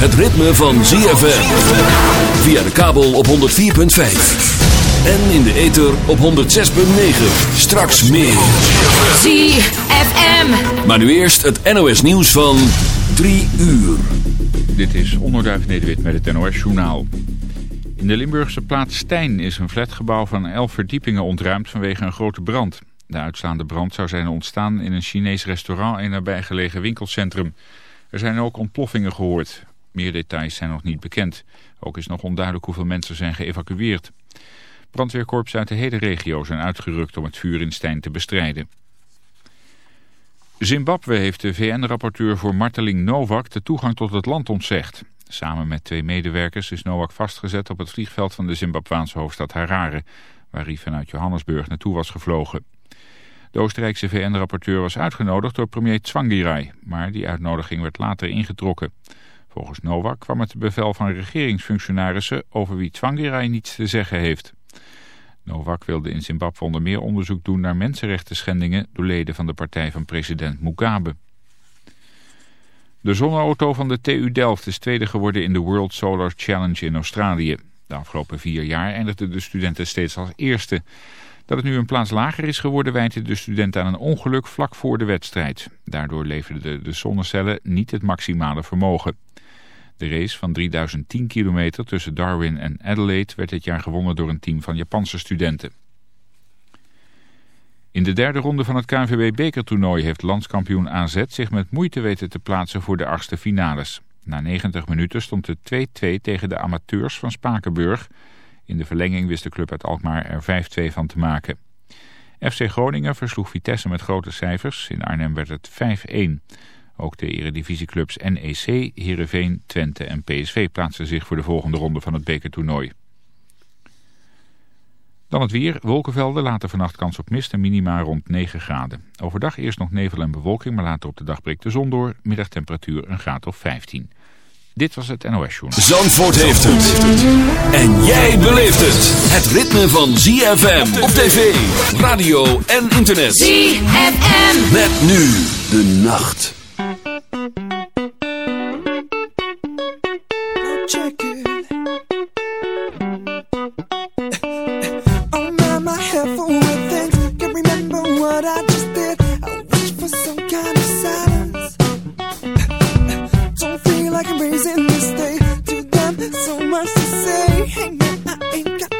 Het ritme van ZFM. Via de kabel op 104.5. En in de ether op 106.9. Straks meer. ZFM. Maar nu eerst het NOS nieuws van 3 uur. Dit is Onderduif Nederwit met het NOS Journaal. In de Limburgse plaats Stijn is een flatgebouw van 11 verdiepingen ontruimd vanwege een grote brand. De uitslaande brand zou zijn ontstaan in een Chinees restaurant en nabijgelegen winkelcentrum. Er zijn ook ontploffingen gehoord. Meer details zijn nog niet bekend. Ook is nog onduidelijk hoeveel mensen zijn geëvacueerd. Brandweerkorps uit de hele regio zijn uitgerukt om het vuur in Stijn te bestrijden. Zimbabwe heeft de VN-rapporteur voor marteling Novak de toegang tot het land ontzegd. Samen met twee medewerkers is Novak vastgezet op het vliegveld van de Zimbabwaanse hoofdstad Harare, waar hij vanuit Johannesburg naartoe was gevlogen. De Oostenrijkse VN-rapporteur was uitgenodigd door premier Tsvangirai, maar die uitnodiging werd later ingetrokken. Volgens Novak kwam het bevel van regeringsfunctionarissen over wie Tsvangirai niets te zeggen heeft. Novak wilde in Zimbabwe onder meer onderzoek doen naar mensenrechten door leden van de partij van president Mugabe. De zonneauto van de TU Delft is tweede geworden in de World Solar Challenge in Australië. De afgelopen vier jaar eindigden de studenten steeds als eerste. Dat het nu een plaats lager is geworden wijten de studenten aan een ongeluk vlak voor de wedstrijd. Daardoor leverden de zonnecellen niet het maximale vermogen. De race van 3010 kilometer tussen Darwin en Adelaide werd dit jaar gewonnen door een team van Japanse studenten. In de derde ronde van het KNVB bekertoernooi heeft landskampioen AZ zich met moeite weten te plaatsen voor de achtste finales. Na 90 minuten stond het 2-2 tegen de amateurs van Spakenburg. In de verlenging wist de club uit Alkmaar er 5-2 van te maken. FC Groningen versloeg Vitesse met grote cijfers. In Arnhem werd het 5-1. Ook de eredivisieclubs NEC, Heerenveen, Twente en PSV plaatsen zich voor de volgende ronde van het bekertoernooi. Dan het weer, wolkenvelden, later vannacht kans op mist en minima rond 9 graden. Overdag eerst nog nevel en bewolking, maar later op de dag breekt de zon door. Middagtemperatuur een graad of 15. Dit was het NOS Journal. Zandvoort heeft het. En jij beleeft het. Het ritme van ZFM op tv, radio en internet. ZFM. Met nu de nacht. Ain't got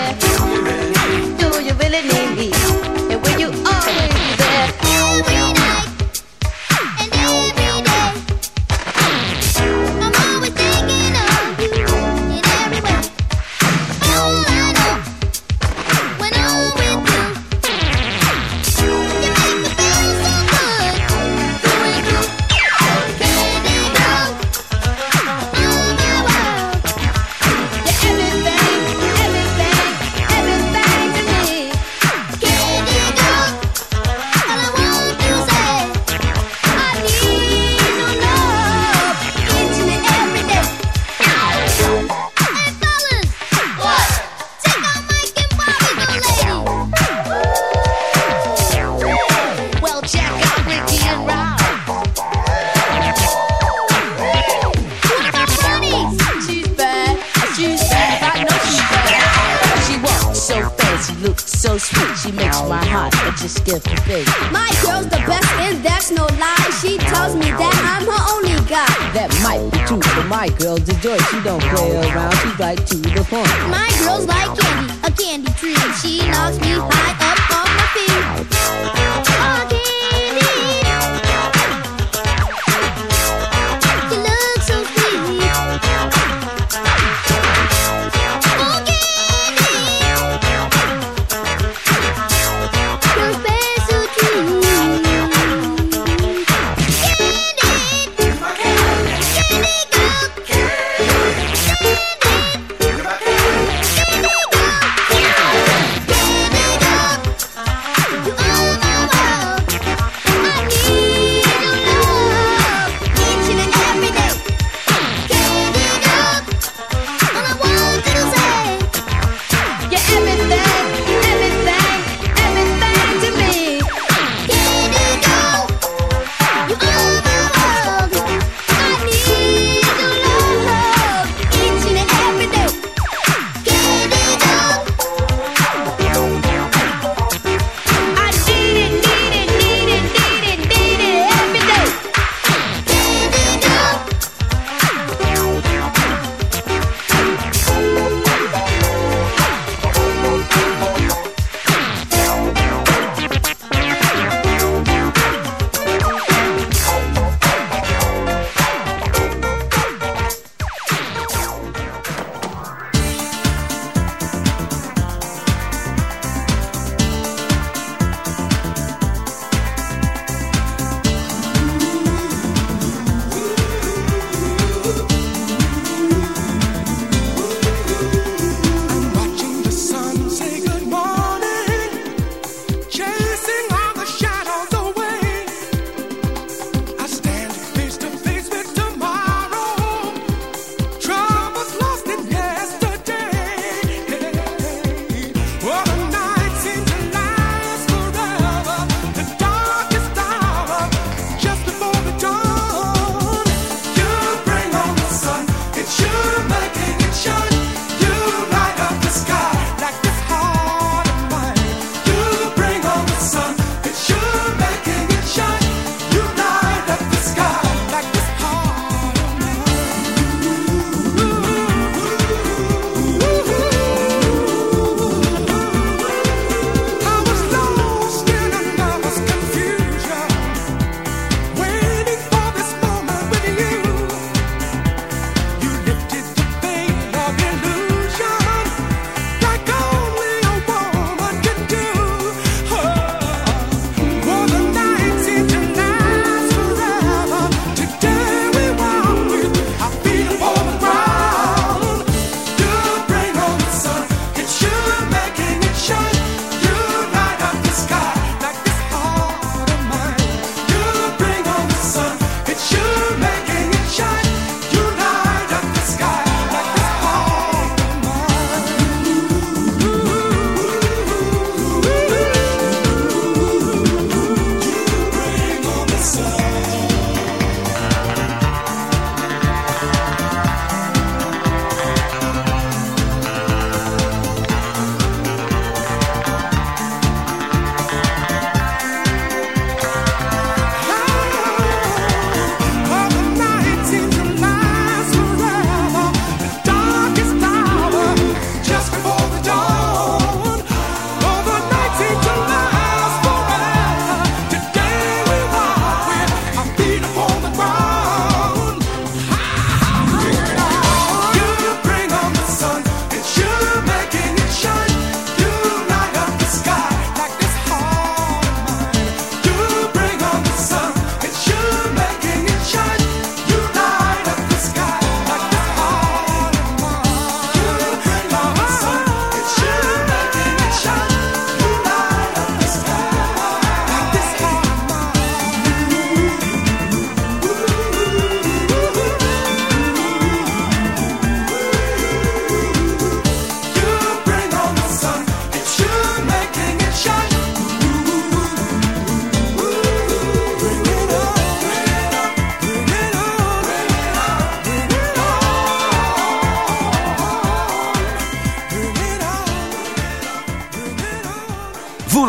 yeah.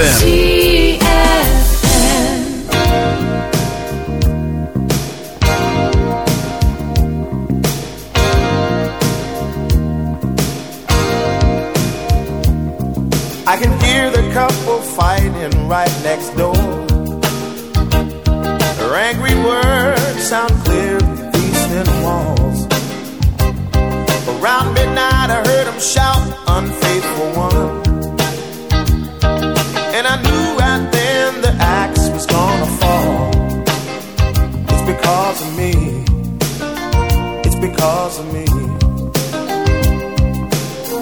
FM. I can hear the couple fighting right next door. Their angry words sound clear through these thin walls. Around midnight, I heard them shout, Unfaithful one. And I knew right then the axe was gonna fall. It's because of me. It's because of me.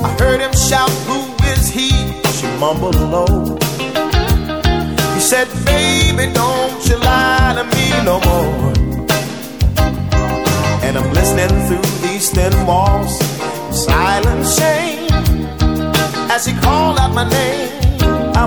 I heard him shout, Who is he? She mumbled low. He said, Baby, don't you lie to me no more. And I'm listening through these thin walls, silent shame. As he called out my name,